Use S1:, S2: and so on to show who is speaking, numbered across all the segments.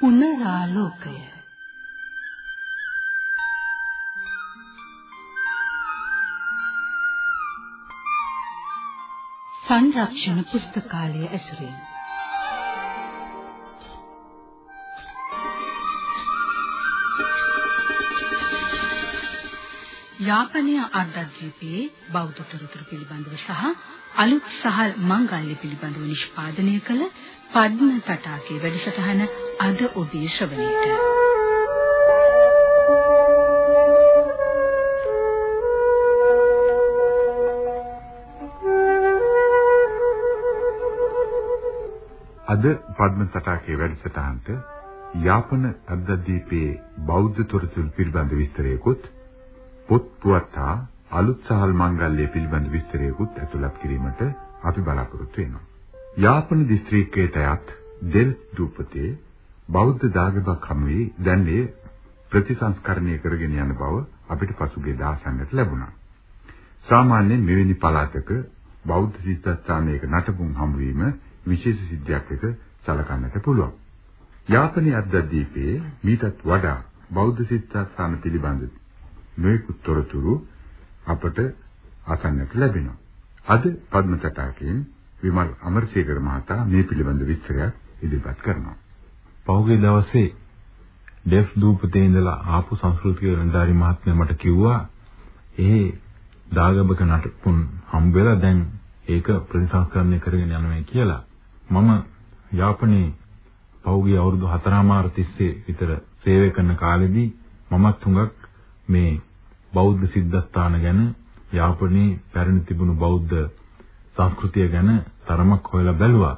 S1: පුනරාලෝකය. සංරක්ෂණ පුස්තකාලය ඇසුරින්. යාපනය අර්ධද්වීපයේ බෞද්ධ තොරතුරු පිළිබඳව සහ අලුත් සහල් මංගල්‍ය පිළිබඳව නිෂ්පාදනය කළ පද්ම තටාකේ වැඩසටහන අද ඔබේ ශ්‍රවණයට.
S2: අද පද්ම තටාකේ වැඩසටහනට යාපන අර්ධද්වීපයේ බෞද්ධ තොරතුරු පිළිබඳ විස්තරයකුත් පොත් පුවත් හා අලුත් සහල් මංගල්‍ය පිළිබඳ විස්තරයකුත් ඇතුළත් කිරීමට අපි බලාපොරොත්තු වෙනවා. යාපන දිස්ත්‍රික්කයට අයත් දෙල් දූපතේ බෞද්ධ දාගබක් හමුවේ දැන් ඒ ප්‍රතිසංස්කරණය කරගෙන යන බව අපිට පසුගිය දහසකට ලැබුණා. සාමාන්‍යයෙන් මෙවැනි පළාතක බෞද්ධ සිද්ධාස්ථානයක නටබුන් හමුවීම විශේෂ සිද්ධියක් එක සැලකන්නට පුළුවන්. යාපනයේ අර්ධද්වීපයේ මීටත් වඩා බෞද්ධ සිද්ධාස්ථාන පිළිබඳ නොයෙකුත් තොරතුරු අපට අසන්නට ලැබෙනවා. අද පද්ම තටාකයෙන් විමල් අමරසේකර මහතා මේ පිළිබඳ විස්තරයක් ඉදිරිපත් කරනවා.
S3: පහුගිය දවසේ ඩෙෆ් දූපතේ ඉඳලා ආපු සංස්කෘතික වෙනදාරි මහත්මයා මට කිව්වා ඒ දාගබක නටපුන් හම්බ වෙලා දැන් ඒක ප්‍රතිසංස්කරණය කරගෙන යනවා කියලා. මම යාපනයේ පහුගිය අවුරුදු 4මාර තිස්සේ විතර සේවය කරන කාලෙදී මමත් හුඟක් මේ බෞද්ධ සිද්ධාස්ථාන ගැන යාපනයේ පැරණි තිබුණු බෞද්ධ සංස්කෘතිය ගැන තරමක් හොයලා බැලුවා.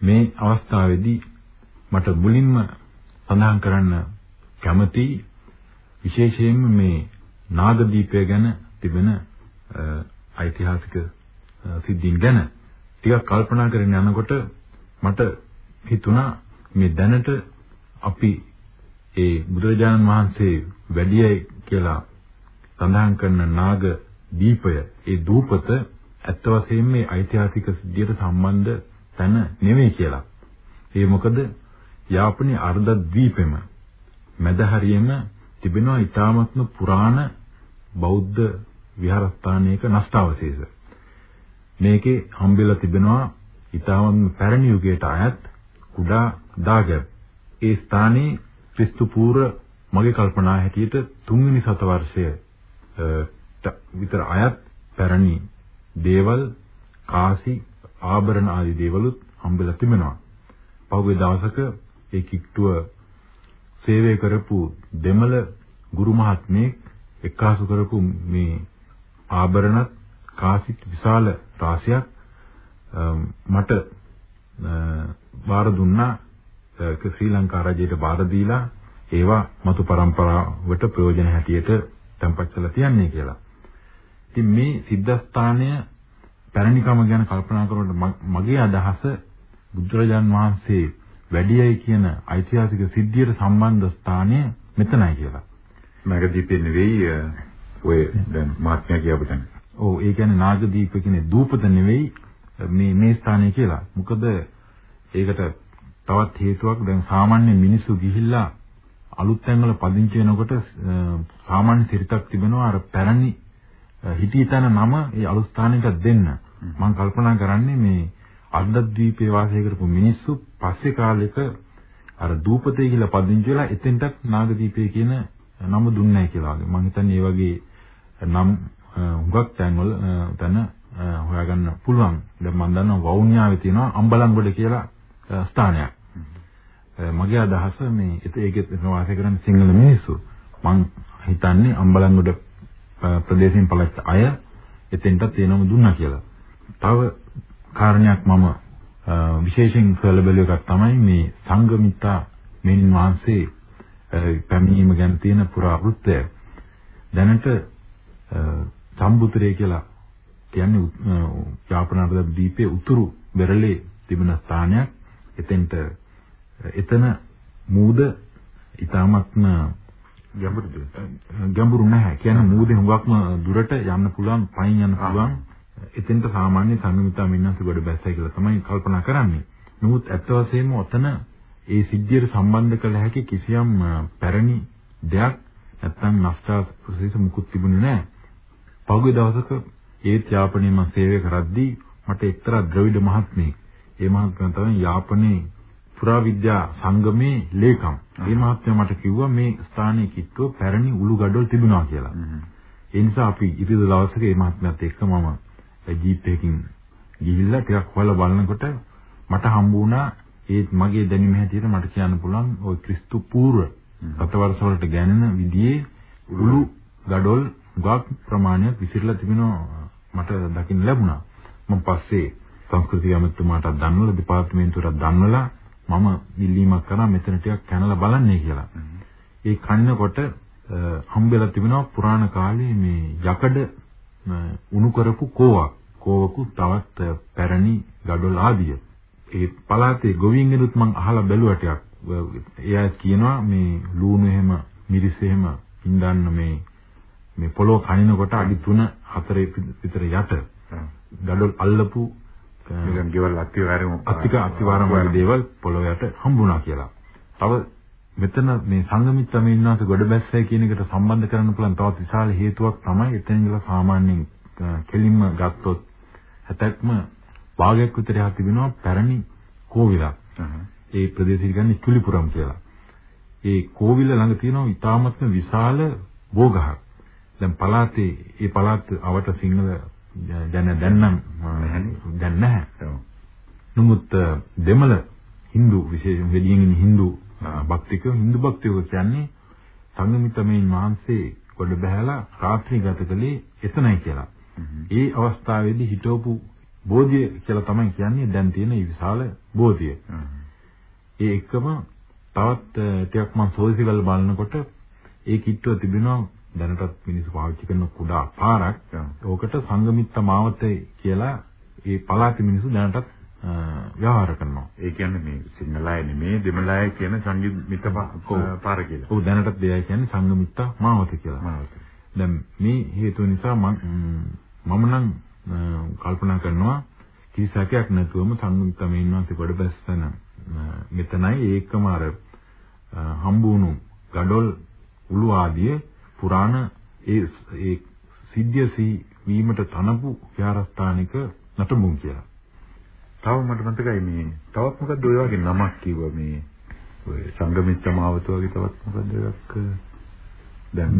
S3: මේ අවස්ථාවේදී මට මුලින්ම සඳහන් කරන්න කැමති විශේෂයෙන්ම මේ නාගදීපය ගැන තිබෙන ඓතිහාසික සිද්ධීන් ගැන ටිකක් කල්පනා කරගෙන යනකොට මට හිතුණා මේ දැනට අපි ඒ බුදුරජාණන් වහන්සේ වැඩියයි කියලා සඳහන් කරන නාග දීපය ඒ දූපත ඇත්ත වශයෙන්ම මේ ඓතිහාසික සිද්ධියට සම්බන්ධ තැන නෙවෙයි කියලා. ඒ මොකද යාපනයේ අර්ධ ද්වීපෙම මැද හරියෙම තිබෙනවා ඊ타මත්ම පුරාණ බෞද්ධ විහාරස්ථානයක නෂ්ටාවශේෂ. මේකේ හම්බෙලා තිබෙනවා ඊ타මත්ම පැරණි යුගයට අයත් කුඩා දාගැබ්. ඒ ස්ථානයේ ක්‍රිස්තු පූර්ව මගේ කල්පනා හැටියට තුන්වෙනි සතවර්ෂය විතර අයත් පැරණි දේවල් කාසි ආභරණ ආදී දේවලුත් හම්බෙලා තිබෙනවා. පහුගිය දවසක ඒ කිට්ටුව සේවය කරපු දෙමළ ගුරු මහත්මයෙක් එක්කාසු කරපු මේ ආභරණත් කාසි විශාල රාශියක් මට බාර දුන්නා ශ්‍රී ලංකා රජයට බාර දීලා ඒවා මතු પરම්පරාවට ප්‍රයෝජන හැටියට තැන්පත් කරලා තියන්නේ කියලා. ඉතින් මේ සිද්ධාස්ථානය පැරණිකම ගැන කල්පනා කරනකොට මගේ අදහස බුදුරජාන් වහන්සේ වැඩියයි කියන ඓතිහාසික සිද්ධියට සම්බන්ධ ස්ථානය මෙතනයි කියලා.
S2: නගදීපේ නෙවෙයි ඔය දැන් මහත්මයා කියපු තැන.
S3: ඔව් ඒ කියන්නේ නාගදීප කියන්නේ දූපත නෙවෙයි මේ මේ ස්ථානය කියලා. මොකද ඒකට තවත් හේතුවක් දැන් සාමාන්‍ය මිනිස්සු ගිහිල්ලා අලුත් තැන්වල පදිංචි වෙනකොට සාමාන්‍ය සිරිතක් තිබෙනවා අර පැරණි හිටී තැන නම ඒ අලුත් ස්ථානයට දෙන්න. මම කල්පනා කරන්නේ මේ අර්ධද්වීපයේ වාසය කරපු මිනිස්සු පස්සේ කාලෙක අර දූපතේ කියලා පදිංචි වෙලා එතෙන්ටත් නාගදීපේ කියන නම දුන්නේ කියලා වගේ. මම හිතන්නේ ඒ වගේ නම් හුඟක් තැන්වල තැන හොයාගන්න පුළුවන්. දැන් මම දන්නවා වවුනියාවේ තියෙනවා අම්බලන්ගොඩ කියලා ස්ථානයක්. මගේ අදහස මේ ඒකෙත් වාසය කරන සිංහල මිනිස්සු මං හිතන්නේ අම්බලන්ගොඩ ප්‍රදේශයෙන් පළච්ච අය එතෙන්ටත් එනම දුන්නා කියලා. තව කාරණයක් මම විශේෂයෙන් සොයලා බැලුව එකක් තමයි මේ සංගමිතා මෙනින් වහන්සේ පැමිණීම ගැන තියෙන පුරාවෘත්තය. දැනට සම්බුතරේ කියලා කියන්නේ යාපනාර්ධ දීපයේ උතුරු බෙරළේ තිබෙන ස්ථානයක්. එතෙන්ට එතන මූද ඊටාත්ම
S2: ගැඹුරුද
S3: ගැඹුරු නැහැ කියන්නේ මූදේ හුඟක්ම දුරට යන්න පුළුවන් පයින් යන්න පුළුවන් එතෙන්ට සාමාන්‍ය සංගමිතා මින්නන්ස ගොඩ බැස්සයි කියලා තමයි කල්පනා කරන්නේ නමුත් ඇත්ත වශයෙන්ම ඔතන ඒ සිද්ධියට සම්බන්ධ කළ හැකි කිසියම් පැරණි දෙයක් නැත්නම් නැස්ටා ප්‍රොසෙස් මුකුත් තිබුණේ නැහැ. පහුගිය දවසක ඒත් යාපනයේ මම සේවය කරද්දී මට එක්තරා ද්‍රවිඩ මහත්මයෙක් ඒ මහත්මයා තමයි යාපනයේ පුරාවිද්‍යා සංගමේ ලේකම්. ඒ මහත්මයා මට කිව්වා මේ ස්ථානයේ කිට්ටුව පැරණි උළු ගඩොල් තිබුණා කියලා. ඒ නිසා අපි ඉරිද දවසක මේ මහත්මයාත් එක්ක මම ජීප් එකකින් ගිහිල්ලා ටිකක් හොයලා බලනකොට මට හම්බ වුණා ඒ මගේ දැනීම හැටියට මට කියන්න පුළුවන් ওই ක්‍රිස්තු පූර්ව සතවර්ෂ වලට ගැනෙන විදිහේ උළු ගඩොල් ගාක් ප්‍රමාණයක් විසිරලා තිබෙනවා මට දකින්න ලැබුණා. මම පස්සේ සංස්කෘතික අමාත්‍යතුමාට දන්වලා දෙපාර්තමේන්තුවට දන්වලා මම ඉල්ලීමක් කරා මෙතන ටිකක් කනලා බලන්නේ කියලා. ඒ කන්නකොට හම්බෙලා තිබෙනවා පුරාණ කාලේ මේ යකඩ උණු කරපු කෝවක්. කෝවකු තවත් පැරණි gadol ආදිය. ඒ පළාතේ ගොවින්ගෙනුත් මං අහලා බැලුවා ටිකක්. එයා කියනවා මේ ලූණු එහෙම මිරිස් එහෙම ඉඳන්න මේ මේ පොළොව කනිනකොට අඩි 3 4 විතර යට gadol අල්ලපු
S2: ගෙවල් අත්තිවාරම
S3: අත්තික අත්තිවාරම වගේ දේවල් පොළොව යට හම්බුණා කියලා. තව මෙතන මේ සංගමිත්‍රම ඉන්නාස ගොඩබැස්සයි කියන එකට සම්බන්ධ කරන්න පුළුවන් තවත් විශාල හේතුවක් තමයි එතන ඉඳලා සාමාන්‍යයෙන් කෙලින්ම ගත්තොත් හැතැක්ම භාගයක් විතර යහ තිබෙනවා පැරණි කෝවිලක්. ඒ ප්‍රදේශය කියන්නේ චුලිපුරම් කියලා. ඒ කෝවිල ළඟ තියෙනවා ඉතාමත්ම විශාල බෝගහක්. දැන් පළාතේ ඒ පළාත් අවට සිංහල දැන් දැන් නම් දැන් නැහැ. නමුත් දෙමළ Hindu විශේෂයෙන් ඉන්න Hindu භක්තික Hindu භක්තියෝ කියන්නේ සංගමිතමෙන් වහන්සේ කොට බහැලා රාත්‍රී ගත කළේ එතනයි කියලා. ඒ අවස්ථාවේදී හිටවපු බෝධිය කියලා තමයි කියන්නේ දැන් තියෙන විශාල බෝධිය. ඒ එකම තවත් ටිකක් මම සෝසිකල් බලනකොට ඒ කිට්ටුව තිබෙනවා දැනටත් මිනිස්සු පාවිච්චි කරන කුඩා පාරක්. ඕකට සංගමිත්ත මාවතේ කියලා ඒ පළාතේ මිනිස්සු දැනටත් ව්‍යවහාර කරනවා.
S2: ඒ කියන්නේ මේ සිංහලයි නෙමේ දෙමළයි කියන සංගීත පාර කියලා.
S3: ඔව් දැනටත් දෙයයි කියන්නේ සංගමිත්ත මාවත කියලා. මාවත. දැන් මේ හේතුව නිසා මම මම නම් කල්පනා කරනවා කිසිසකයක් නැතුවම සංගමිත්ත මේන්වාසේ කොට බැස්සන මෙතනයි ඒකම අර හම්බුණු gadol උළු ආදිය පුරාණ ඒ ඒ සිද්ධිය සී වීමට තනපු විහාරස්ථානික නටබුන් කියලා.
S2: තව මට මතකයි මේ තවත් මොකද්ද ඔය වගේ නමක් කිව්වා මේ ඔය සංගමිත්‍ර මාවත වගේ තවත් මොකද්ද එකක්? දැන්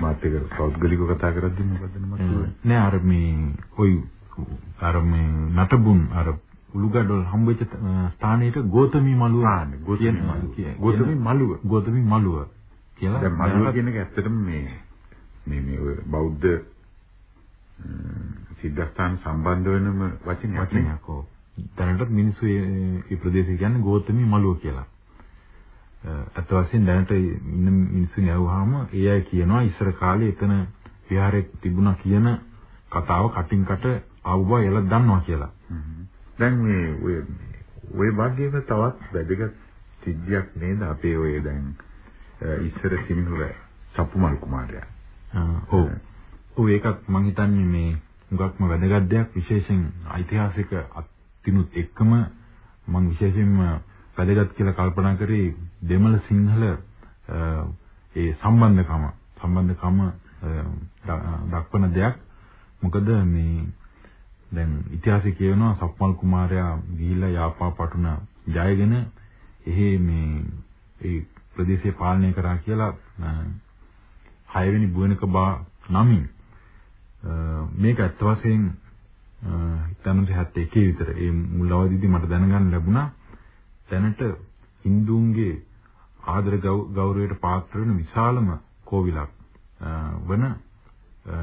S2: මාත් එක පෞද්ගලිකව කතා කරද්දි මොකද්ද නමක්
S3: නෑ අර මේ ඔය අර මේ නටබුන් අර උළුගඩොල් හම්බෙච්ච ස්ථානයේට ගෝතමී මළුව
S2: ගෝතමී මළුව.
S3: ගෝතමී මළුව.
S2: කියලා දැන් මනුව කියන එක ඇත්තටම මේ මේ මේ ඔය බෞද්ධ සිද්ධාස්ථාන සම්බන්ධ වෙනම වචනයක්
S3: ඔව් දැනට මිනිස්සු මේ ප්‍රදේශය කියන්නේ ගෝතමී මළුව කියලා. අත් වශයෙන් දැනට ඉන්න මිනිස්සුන් යවුවාම ඒ අය කියනවා ඉස්සර කාලේ එතන විහාරයක් තිබුණා කියන කතාව කටින් කට ආව බව එලා දන්නවා කියලා.
S2: දැන් මේ ඔය ඔය වගේම තවත් වැදගත් සිද්ධියක් නේද අපේ ඔය දැන් ඉස්සර සිංහල සප්පුමල් කුමාරයා.
S3: ඔව්. ඔව් ඒකත් මම හිතන්නේ මේ හුඟක්ම වැදගත් දෙයක් විශේෂයෙන් ඓතිහාසික තිනුත් එක්කම මම විශේෂයෙන්ම වැදගත් කියලා කල්පනා කරේ දෙමළ සිංහල ඒ සම්බන්ධකම සම්බන්ධකම දක්වන දෙයක්. මොකද මේ දැන් ඉතිහාසය කියනවා සප්පල් කුමාරයා ගිහිල්ලා යාපා පටුන ජයගෙන එහි මේ ඒ ප්‍රදේශය පාලනය කරා කියලා හයවෙනි බුවනක බා නමින් මේක අත්වසයෙන් 1971 විතර. ඒ මුල් අවදිදී මට දැනගන්න ලැබුණා දැනට Hinduන්ගේ ආදර ගෞරවයට පාත්‍ර වෙන විශාලම කෝවිලක් වන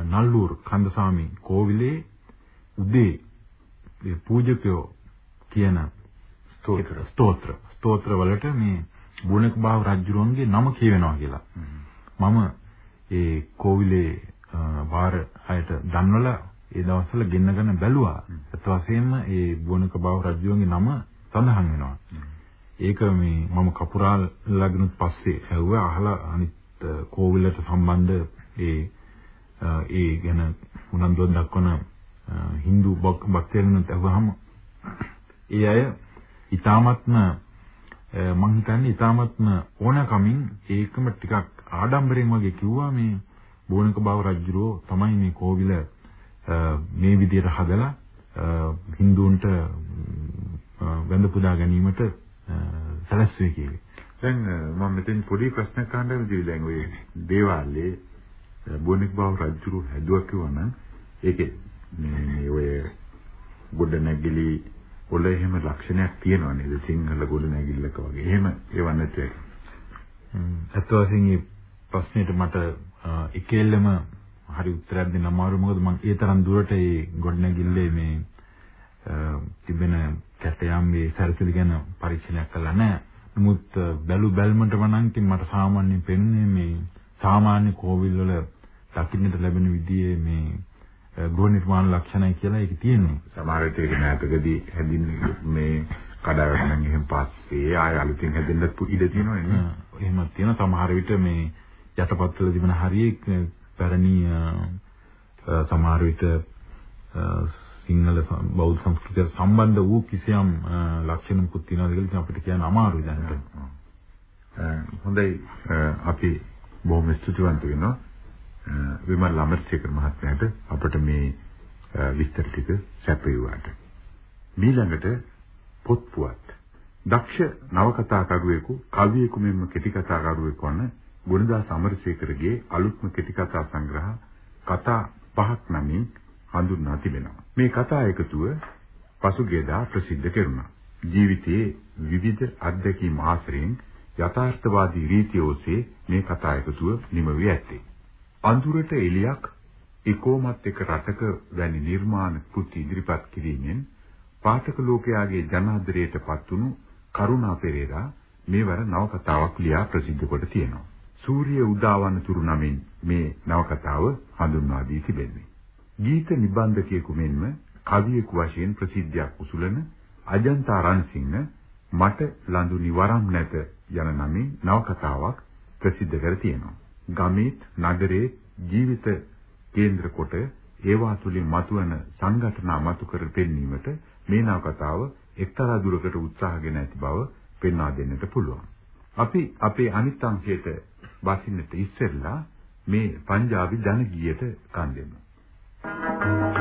S3: නල්ලූර් කන්දසාමි කෝවිලේ උදේ ඒ පූජකයෝ කියන ස්තෝත්‍ර. ස්තෝත්‍ර. ස්තෝත්‍ර වලට මේ බුණක බාව රජුරුවන්ගේ නම කියවෙනවා කියලා. මම ඒ කෝවිලේ වාර හයට දන්වලා ඒ දවස්වල ගෙන්නගෙන බැලුවා. ඒත් වශයෙන්ම ඒ බුණක බාහු රජුරන්ගේ නම සඳහන් වෙනවා. ඒක මේ මම කපුරාල් ළගිනුත් පස්සේ ඇහුවා අහලා අනිත් කෝවිලට සම්බන්ධ ඒ ඒ ගැන උනන්දුවක් දක්වන Hindu භක්තයන්ට අහුවහම ඒ අය ඊ타මත්ම මම හිතන්නේ ඊටාත්ම ඕනකමින් ඒකම ටිකක් ආඩම්බරෙන් වගේ කිව්වා මේ බෝනක බව රජුරෝ තමයි මේ කෝවිල මේ විදිහට හදලා හින්දුන්ට වැඳ පුදා ගැනීමට සැලැස්සුවේ කියලා.
S2: දැන් මම මෙතෙන් පොඩි ප්‍රශ්නයක් අහන්න විදිහට දැන් ඔය දේවාලේ බෝනික් බව රජුරු හැදුවා කිව්වනම් ඒකේ මේ ඔය ගොඩ නැගිලි වල එහෙම ලක්ෂණයක් තියෙනවා නේද සිංහල ගොඩ නැගිල්ලක වගේ. එහෙම ඒව නැති එක.
S3: අත් වශයෙන් මේ ප්‍රශ්නෙට මට එකෙල්ලම හරි උත්තරයක් දෙන්න අමාරු මොකද මම ඒ තරම් දුරට ඒ ගොඩ නැගිල්ලේ මේ තිබෙන කැටයම් මේ සැරසිලි ගැන පරීක්ෂණයක් කළා නැහැ. නමුත් බැලු බැල්මට වණන්කින් මට සාමාන්‍යයෙන් පෙන්නේ මේ සාමාන්‍ය කෝවිල් වල දකින්නට ලැබෙන විදිහේ මේ ගෘහ නිර්මාණ ලක්ෂණයි කියලා ඒක තියෙන්නේ.
S2: සමහර විට ඒක නැතකදී හැදින්නේ මේ කඩාවැටෙනන් එහෙම පස්සේ ආය අලුතින් හැදෙන්නත් ඉඩ තියෙනවා නේ.
S3: එහෙම තියෙන සමහර විට මේ යටපත්වල තිබෙන හරිය පැරණි සමහර විට සිංහල බෞද්ධ සංස්කෘතියට සම්බන්ධ වූ කිසියම් ලක්ෂණ මුකුත් තියෙනවද කියලා අපිට කියන්න අමාරුයි දැනට.
S2: හොඳයි අපි බොහොම ස්තුතිවන්ත වෙනවා විමල් අමරසේකර මහත්මයාට අපට මේ විස්තර ටික සැපයුවාට. ඊළඟට පොත්පුවත් දක්ෂ නවකතාකරුවෙකු කවියෙකු මෙන්ම කෙටි කතාකරුවෙකු වන ගුණදාස අමරසේකරගේ අලුත්ම කෙටි කතා සංග්‍රහ කතා පහක් නමින් හඳුන්වා තිබෙනවා. මේ කතා එකතුව පසුගියදා ප්‍රසිද්ධ කෙරුණා. ජීවිතයේ විවිධ අත්දැකීම් ආශ්‍රයෙන් යථාර්ථවාදී රීතිය ඔස්සේ මේ කතා එකතුව නිම වී ඇත්තේ. අඳුරට එලියක් එකෝමත් එක රටක වැනි නිර්මාණ කෘති ඉදිරිපත් කිරීමෙන් පාඨක ලෝකයාගේ ජනාදරයට පත්වුණු කරුණා පෙරේරා මේවර නවකතාවක් ලියා ප්‍රසිද්ධ කොට තියෙනවා. සූර්ය උදාවන තුරු නමින් මේ නවකතාව හඳුන්වා දී තිබෙන්නේ. ගීත නිබන්ධකයෙකු මෙන්ම කවියෙකු වශයෙන් ප්‍රසිද්ධියක් උසුලන අජන්තා රන්සිංහ මට ලඳු නිවරම් නැත යන නමින් නවකතාවක් ප්‍රසිද්ධ කර තියෙනවා. ගමේත් නගරේ ජීවිත කේන්ද්‍ර කොට ඒවා තුලින් මතුවන සංඝටනා මතු කර පෙන්වීමට මේ නවකතාව එක්තරා දුරකට උත්සාහගෙන ඇති බව පෙන්වා දෙන්නට පුළුවන්. අපි අපේ අනිත් අංශයට බසින්නට ඉස්සෙල්ලා මේ පංජාබි ජන ගීයට කන් දෙමු. Thank you.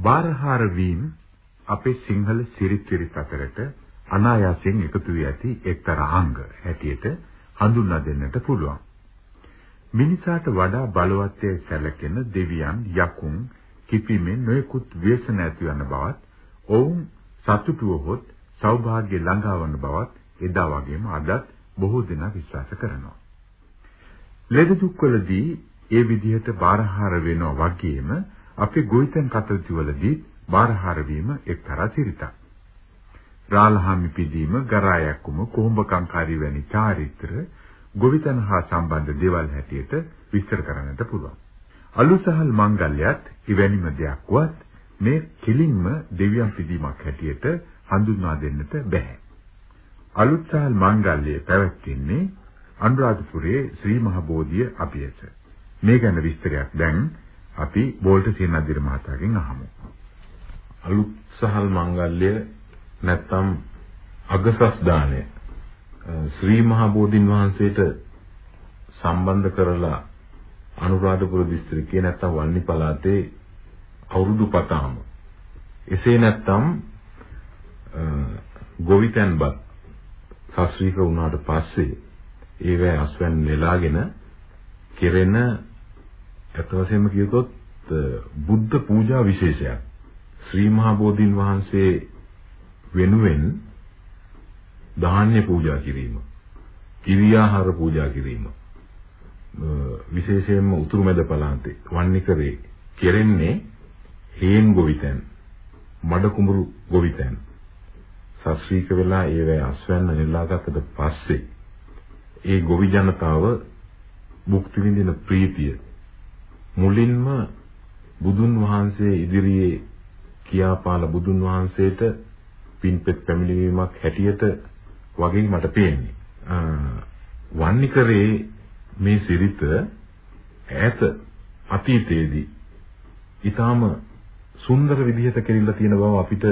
S2: බාරහාර වීම අපේ සිංහල සිරිත් විරිත් අතරට අනායාසයෙන් එකතු වී ඇති එක්තරා අංග හැටියට හඳුන්වා දෙන්නට පුළුවන්. මිනිසාට වඩා බලවත්ය සැලකෙන දෙවියන් යකුන් කිපිමෙන් නොයෙකුත් ව්‍යසන ඇති වන බවත් ඔවුන් සතුටුව හොත් සෞභාග්‍ය ළඟාවන බවත් එදා වගේම අදත් බොහෝ දෙනා විශ්වාස කරනවා. ලෙඩ දුක්වලදී ඒ විදිහට බාරහාර වෙනවා වගේම අපේ ගොවිතැන් කටයුතුවලදී බාරහාර වීම එක්තරා සිරිතක්. රාලහාමි පිදීම, ගරායක්කුම, කොහොඹකංකාරී වැනි චාරිත්‍ර ගොවිතැන හා සම්බන්ධ දේවල් හැටියට විස්තර කරන්නට පුළුවන්. අලුසහල් මංගල්‍යයත් ඉවැනිම දෙයක් වත් මේ කිලින්ම දෙවියන් පිදීමක් හැටියට හඳුන්වා දෙන්නට බෑ. අලුත්සහල් මංගල්‍යය පැවැත්වෙන්නේ අනුරාධපුරයේ ශ්‍රී මහ බෝධිය අභියස. මේ ගැන විස්තරයක් දැන් අපි බෝල්ට සීනන්දිර මහතාගෙන් අහමු.
S4: අලුත් සහල් මංගල්‍ය නැත්තම් අගසස් දාණය ශ්‍රී මහා බෝධින් වහන්සේට සම්බන්ධ කරලා අනුරාධපුර දිස්ත්‍රික්කයේ නැත්තම් වන්නි පළාතේ අවුරුදු පතාම එසේ නැත්තම් ගොවිතැන්පත් ශාස්ත්‍රීය වුණාට පස්සේ ඒවැ අස්වැන් නෙලාගෙන කෙරෙන ඇත්ත වශයෙන්ම කියතොත් බුද්ධ පූජා විශේෂයක්. ශ්‍රී මහා බෝධීන් වහන්සේ වෙනුවෙන් ධාන්‍ය පූජා කිරීම, කිරියාහාර පූජා කිරීම විශේෂයෙන්ම උතුරු මැද පළාතේ වන්නිකරේ කෙරෙන්නේ හේන් ගොවිතැන්, මඩ කුඹුරු ගොවිතැන්. ශාස්ත්‍රීක වෙලා ඒවැ අස්වැන්න නෙලාගත්තට පස්සේ ඒ ගොවි ජනතාව භුක්ති විඳින ප්‍රීතිය මුලින්ම බුදුන් වහන්සේ ඉදිරියේ කියාපාල බුදුන් වහන්සේට පින්පෙත් පැමිණීමක් හැටියට වගේ මට පේන්නේ. වන්නිකරේ මේ සිරිත ඈත අතීතයේදී ඊටාම සුන්දර විදිහට කෙරිලා තියෙන බව අපිට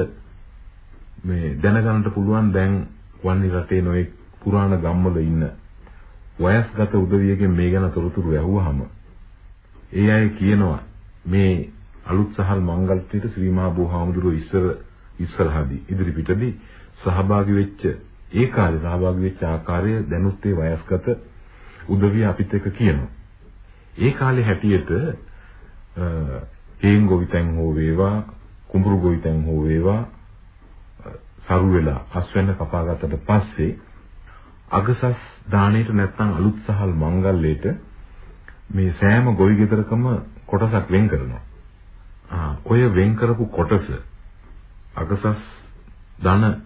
S4: මේ දැනගන්නට පුළුවන් දැන් වන්නි රටේ නොයේ පුරාණ ගම්වල ඉන්න වයස්ගත උදවියගෙන් මේ ගැන තොරතුරු ඇහුවාම ඒ අය කියනවා මේ අලුත් සහල් මංගල්‍යයට ශ්‍රී මහා බෝහාමුදුරුවෝ ඉස්සර ඉස්සරහදී ඉදිරිපිටදී සහභාගී වෙච්ච ඒ කාලේ සහභාගී වෙච්ච ආකාරය දැනුත් ඒ වයස්ගත උදවිය අපිත් එක්ක කියනවා. ඒ කාලේ හැටියට හේන් ගොවිතැන් හෝ වේවා කුඹුරු ගොවිතැන් හෝ වේවා සරු වෙලා අස්වැන්න කපාගත්තට පස්සේ අගසස් දාණයට නැත්නම් අලුත් සහල් මංගල්‍යයට මේ සෑම ගොවි ගෙදරකම කොටසක් වෙන් කරනවා. ඔය වෙන් කරපු කොටස අගසස් ධන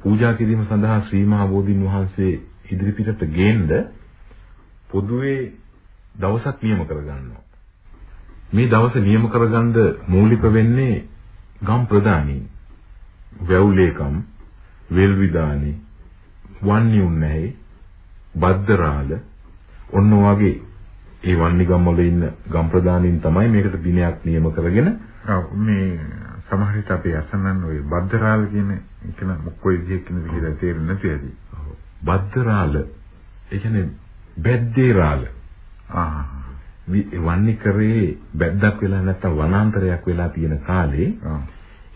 S4: පූජා කිරීම සඳහා ශ්‍රී මහා බෝධින් වහන්සේ ඉදිරිපිටට ගේන්න පොදුවේ දවසක් නියම කරගන්නවා. මේ දවස නියම කරගන්න මූලික වෙන්නේ ගම් ප්‍රධානීන්. වැවුලේකම්, වෙල්විදානි, වන්නියුන්නැහි, බද්දරාල ඔන්න වගේ ඒ වන්නිගම් වල ඉන්න ගම් ප්‍රධානීන් තමයි මේකට දිනයක් නියම කරගෙන
S2: ඔව් මේ සමහර විට අපි අසන්නන් ওই බද්දරාල කියන එකන මොකෝ විදිහේ කියන විදිහට තේරෙන්නේ නැති ඇති.
S4: බද්දරාල ඒ කියන්නේ බැද්දේරාල. ආ වන්නිකරේ බැද්දක් වෙලා නැත්නම් වනාන්තරයක් වෙලා තියෙන කාලේ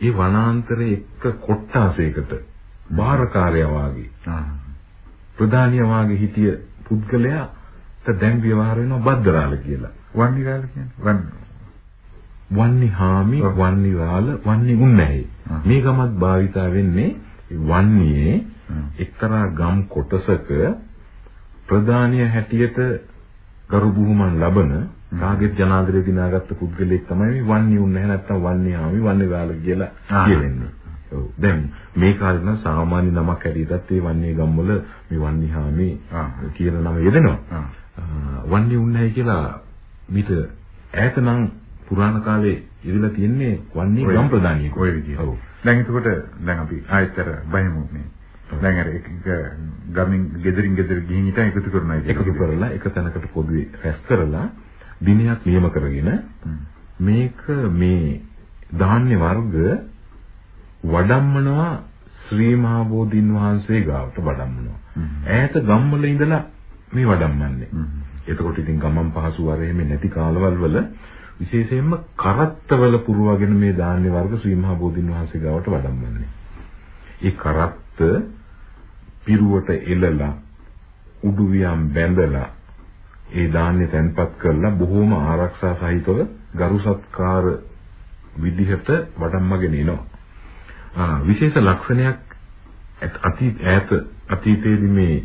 S4: ඒ වනාන්තරයේ එක්ක කොට්ටාසයකට බාරකාරයා වාගේ ප්‍රධානියා වාගේ හිටිය පුද්ගලයා දැන් ව්‍යවහාර වෙනවා බද්දරාල කියලා.
S2: වන්නිරාල කියන්නේ වන්
S4: වන්නි හාමි
S2: ඔව්.
S4: වන්නි
S2: ආ.
S4: මේ ගමත් භාවිතා වෙන්නේ වන්නියේ. එක්තරා ගම් කොටසක ප්‍රධානිය හැටියට ගරු බුහුමන් ලබන කාගෙත් ජනාදරය දිනාගත්ත පුද්ගලයෙක් තමයි මේ වන්නි උන්නැහි නැත්තම් වන්නි හාමි වන්නි රාල කියලා. කියවෙන්නේ. ඔව්. දැන් මේ කාලේ නම් සාමාන්‍ය නමක් හැටියටත් මේ වන්නේ ගම්වල මේ වන්නි හාමි
S2: ආ.
S4: කියන නම යෙදෙනවා. වන්නේ උන්නයි කියලා මිට ඈතනම් පුරාණ කාලේ ඉවිලා තියන්නේ වන්නේ ගම් ප්‍රධානියෙක්.
S2: ඔය විදිහට.
S4: ඔව්.
S2: දැන් එතකොට දැන් අපි ආයතර බහිමු මේ. දැන් අර එක ගමින් ගෙදරින් ගෙදර ගිහින් හිටන් එකතු කරනවා
S4: එකතු කරලා එක තැනකට පොදුවේ රැස් කරලා දිනයක් නියම කරගෙන. මේක මේ ධාන්‍ය වර්ග වඩම්මනවා ශ්‍රී මහා බෝධින් වහන්සේ ගාවට වඩම්මනවා. ඈත ගම්වල ඉඳලා මේ වඩම්මන්නේ. එතකොට ඉතින් ගමන් පහසු වර එහෙම නැති කාලවල වල විශේෂයෙන්ම කරත්තවල පුරවගෙන මේ ධාන්‍ය වර්ග ශ්‍රී මහා බෝධින් වහන්සේ ගාවට වඩම්මන්නේ. ඒ කරත්ත පිරුවට එලලා උඩුවියම් බැඳලා ඒ ධාන්‍ය තැන්පත් කරලා බොහෝම ආරක්ෂා සහිතව ගරු සත්කාර විදිහට වඩම්මගෙන එනවා. ආ විශේෂ ලක්ෂණයක් අතීත ඈත අතීතයේදී මේ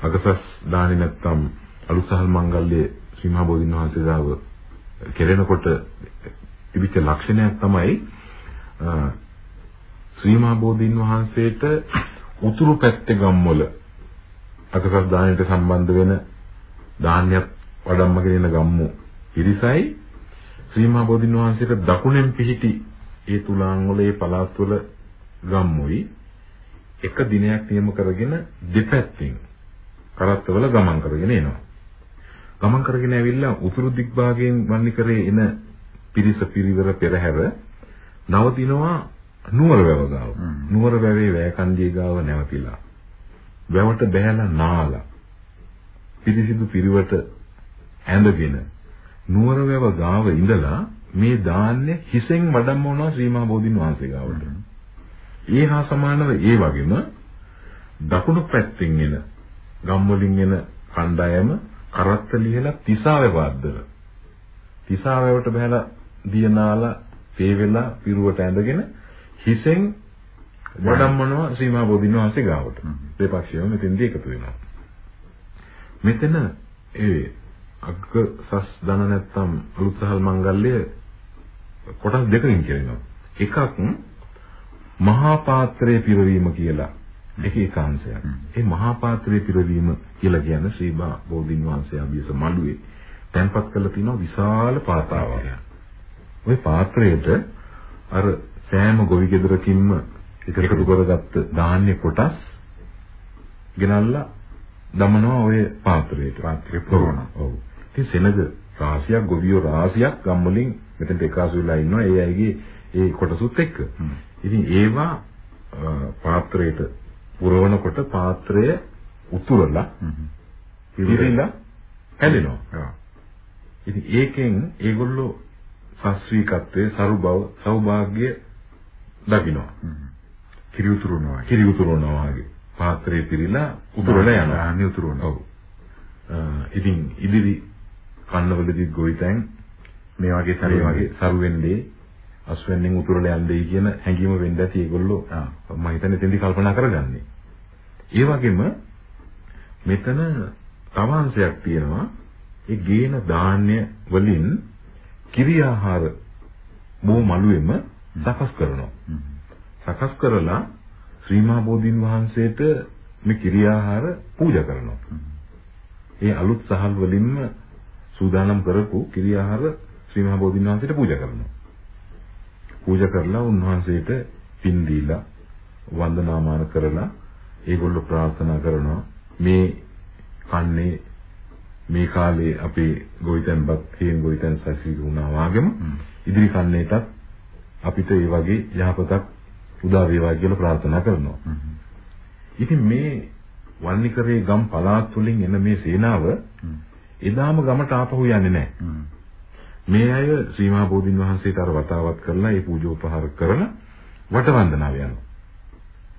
S4: අගසස් දාන්නේ නැත්තම් අලුත්සහල් මංගල්‍යයේ ශ්‍රී මහා බෝධින් වහන්සේ ගාව කෙරෙනකොට තිබිච්ච ලක්ෂණයක් තමයි අ, ශ්‍රී මහා බෝධින් වහන්සේට උතුරු පැත්තේ ගම්වල අගසස් දානයට සම්බන්ධ වෙන ධාන්‍යත් වඩම්මගෙන එන ගම්මු ඉරිසයි. ශ්‍රී මහා බෝධින් වහන්සේට දකුණෙන් පිහිටි ඒ තුලාන් වල ඒ පළාත් වල ගම්මුයි. එක දිනයක් නියම කරගෙන දෙපැත්තෙන් කරත්තවල ගමන් කරගෙන එනවා. ගමන් කරගෙන ඇවිල්ලා උතුරු දිග්භාගයෙන් වන්නි කරේ එන පිරිස පිරිවර පෙරහැර නවතිනවා නුවර වැව ගාව. නුවර වැවේ වැයකන්දිය ගාව නැවතිලා. වැවට බැහැලා නාලා. පිරිසිදු පිරිවට ඇඳගෙන නුවර වැව ගාව ඉඳලා මේ දාන්නේ හිසෙන් වඩම්මවනවා ශ්‍රී මහා බෝධින් වහන්සේ ගාවට. ඒ හා සමානව ඒ වගේම දකුණු පැත්තෙන් එන ගම් වලින් එන කණ්ඩායම කරත්ත ලිහලා තිසාවේ වාද්දව. තිසාවේවට බහැලා දියනාලා තේවෙලා පිරුවට ඇඳගෙන හිසෙන් වඩම්මනවා මහා බෝධින් වහන්සේ ගාවට. දෙපක්ෂයම මෙතෙන්දී එකතු වෙනවා. මෙතන ඒ අග්ගසස් දන නැත්තම් අලුත්සහල් මංගල්‍ය කොටස් දෙකකින් කියනවා. එකක් මහා පාත්‍රයේ පිරවීම කියලා එක ඒකාංශයක්. ඒ මහා පාත්‍රයේ පිරවීම කියලා කියන්නේ ශ්‍රී බෝධින් වහන්සේ අභියස මළුවේ තැන්පත් කරලා තියෙන විශාල පාතාවක්. ওই පාත්‍රයට අර සෑම ගොවි ගෙදරකින්ම එකතු කරගත්ත ධාන්‍ය කොටස් ගෙනල්ලා දමනවා ඔය පාත්‍රයට.
S2: පාත්‍රේ පුරවනවා.
S4: ඔව්. ඉතින් සෙනග රාශියක් ගොවියෝ රාශියක් ගම් වලින් මෙතනට එකතු වෙලා ඉන්නවා. ඒ අයගේ ඒ කොටසුත් එක්ක. ඉතින් ඒවා පාත්‍රයට පුරවනකොට පාත්‍රය උතුරලා. පිරිලා හැදෙනවා. ඉතින් ඒකෙන් ඒගොල්ලෝ සස්වීකත්වයේ සරු බව සෞභාග්‍ය දකින්නවා.
S2: කිරි උතුරනවා.
S4: කිරි උතුරනවා වගේ. පාත්‍රය පිරීලා උතුරලා යනවා.
S2: ධාන්‍ය උතුරනවා.
S4: ඔව්. ඉතින් ඉදිරි කන්නවලදී ගොවිතැන් මේ වගේ සරේ වගේ සරු වෙන්නේ අස්වැන්නෙන් උතුරලා යන්නේ කියන හැඟීම වෙන්න ඇති ඒගොල්ලෝ. මම හිතන්නේ එතෙන්දී කල්පනා කරගන්නේ. ඒ වගේම මෙතන තව අංශයක් තියෙනවා ඒ ගේන ධාන්‍ය වලින් කිරි ආහාර බොහෝ මළුවේම සකස් කරනවා. සකස් කරලා ශ්‍රී මහා බෝධීන් වහන්සේට මේ කිරි ආහාර පූජා කරනවා. ඒ අලුත් සහල් වලින්ම සූදානම් කරපු කිරි ආහාර ශ්‍රී මහා බෝධීන් වහන්සේට පූජා කරනවා. පූජා කරලා උන්වහන්සේට පින් දීලා වන්දනාමාන කරලා ඒගොල්ලෝ ප්‍රාර්ථනා කරනවා මේ කන්නේ මේ කාලේ අපේ ගොවිතැන්පත් හේන් ගොවිතැන් සැසී වුණා වගේම. ඉදිරි කන්නේටත් අපිට ඒ වගේ යහපතක් උදා වේවා කියලා ප්‍රාර්ථනා කරනවා. ඉතින් මේ වන්නිකරේ ගම් පළාත් වලින් එන මේ සේනාව. එදාම ගමට ආපහු යන්නේ නැහැ. මේ අය මහා බෝධින් වහන්සේට අර වතාවත් කරලා ඒ පූජෝපහාර කරලා වටවන්දනාව යනවා.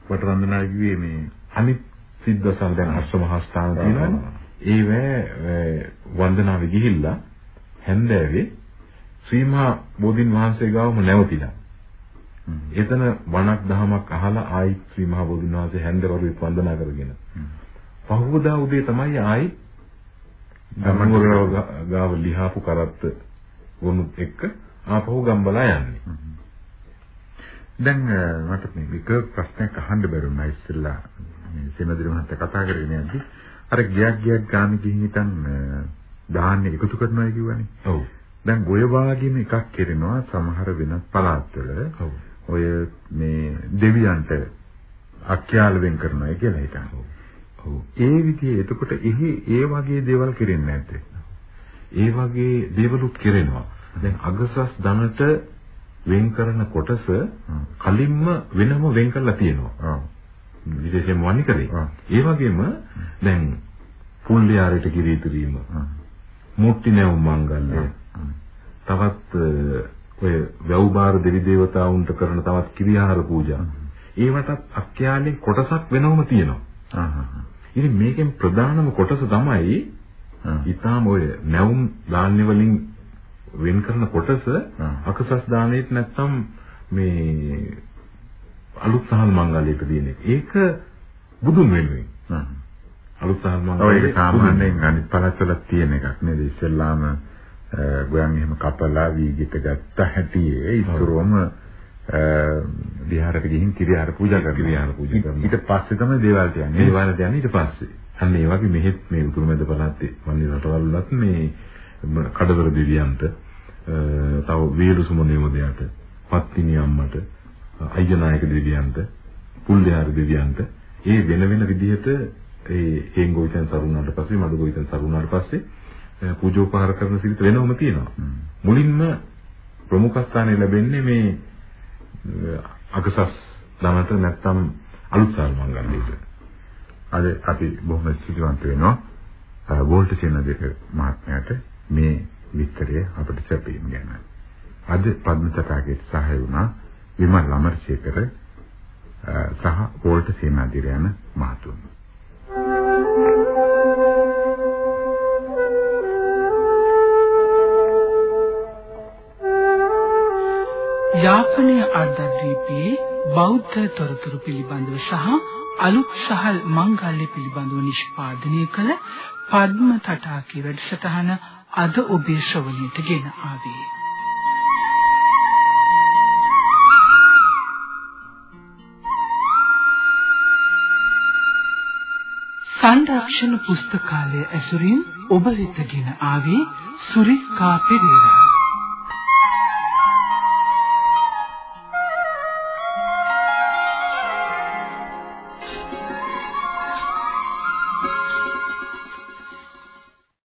S2: වටරන්දනා කිව්වේ මේ
S4: අනිත් සිද්ධාසන දැන් අශ්ව මහා ස්ථාන තියෙනවානේ. ඒවැ වන්දනාවේ ගිහිල්ලා හැන්දෑවේ මහා බෝධින් වහන්සේ ගාවම නැවතිලා. එතන වණක් දහමක් අහලා ආයි ශ්‍රී මහා බෝධින් වහන්සේ හැන්දවරුේ වන්දනා කරගෙන. පහවදා උදේ තමයි ආයි ධම්මගුරුව ගාව ලිහාපු කරත්ත වුණුත් එක්ක ආපහු ගම්බලා යන්නේ.
S2: දැන් මට මේ එක ප්‍රශ්නයක් අහන්න බැරුණා ඉස්සෙල්ලා මේ සෙනදිරි මහත්තයා කතා කරගෙන යද්දි අර ගියක් ගියක් ගාන ගිහින් හිටන් දාන්නේ එකතු කරනවා කියවනේ.
S4: ඔව්.
S2: දැන් ඔය වාගේම එකක් කරනවා සමහර වෙනත් පළාත්වල.
S4: ඔව්.
S2: ඔය මේ දෙවියන්ට අක්‍යාල වෙන් කරනවා කියලා හිතනවා.
S4: ඔව්.
S2: ඒ විදිහේ එතකොට එහි ඒ වගේ දේවල් කෙරෙන්නේ නැද්ද?
S4: ඒ වගේ දේවලුත් කෙරෙනවා. දැන් අගසස් ධනට වෙන් කරන කොටස කලින්ම වෙනම වෙන් කරලා තියෙනවා. විශේෂයෙන්ම වනිකරේ.
S2: ආ.
S4: ඒ වගේම දැන් පුල්ලියාරයට කිරීතුරීම, මුට්ටි නැවුම් මංගල්‍ය. තවත් ඔය වැව්බාර දෙවි දේවතාවුන්ට කරන තවත් කිරියාහාර පූජා. ඒවටත් අක්‍යාලේ කොටසක් වෙනවම තියෙනවා. ඉතින් මේකෙන් ප්‍රධානම කොටස තමයි. ඊටාම ඔය නැවුම් ධාන්‍ය වලින් වෙන් කරන කොටස. අකසස් දානෙත් නැත්තම් මේ අලුත් සහල් මංගල්‍යයක දින එක. ඒක බුදුන් වෙනුවෙන්. අලුත් සහල්
S2: ඔය
S4: මංගල්‍යය
S2: ඒක සාමාන්‍යයෙන් අනිත් පළාත්වල තියෙන එකක් නේද? ඉස්සෙල්ලාම ගෝයන් එහෙම කපලා වීගිත ගත්ත හැටියේ ඉතුරුම විහාරට ගිහින් කිරියාර පූජා කරනවා. ඊට පස්සේ තමයි දේවල්
S4: මේ
S2: තියන්නේ.
S4: වලට යන්නේ ඊට පස්සේ. අන්න ඒ වගේ මෙහෙත් මේ උතුරු මැද පළාතේ වන්නේ රටවල් වලත් මේ කඩවර දෙවියන්ට තව වේලු සුමනේවදයට, පත්තිනි අම්මට, අය්‍යනායක දෙවියන්ට, පුල්දේහාර දෙවියන්ට ඒ වෙන වෙන විදිහට ඒ හේංගෝවිතෙන් සරුණාට පස්සේ මඩගෝවිතෙන් සරුණාට පස්සේ පූජෝපහාර කරන සිරිත වෙනවම තියෙනවා. මුලින්ම ප්‍රමුඛ ස්ථානය ලැබෙන්නේ මේ අගසස් දමත නැත්තම් අලුත් සාල් මංගල්‍යයට.
S2: අද අපි බොහොම සිදුවන්ත වෙනවා අ, වෝල්ට් සේනදේක මහත්මයාට මේ විස්තරය අපිට සැපීම ගැන. අද පද්මතටාගේ සහාය වුණා විමල් අමරශේකර අ, සහ වෝල්ට් සේනාධිර යන මහතුන්.
S1: යාපනයේ අර්ධද්වීපයේ බෞද්ධ තොරතුරු පිළිබඳව සහ අලුත් සහල් මංගල්‍ය පිළිබඳව නිෂ්පාදනය කළ පද්ම තටාකේ වැඩසටහන අද ඔබේ ශ්‍රවණයට ගෙන ආවේ. සංරක්ෂණ පුස්තකාලය ඇසුරින් ඔබ වෙතගෙන ආවේ සුරිකා පෙරේරා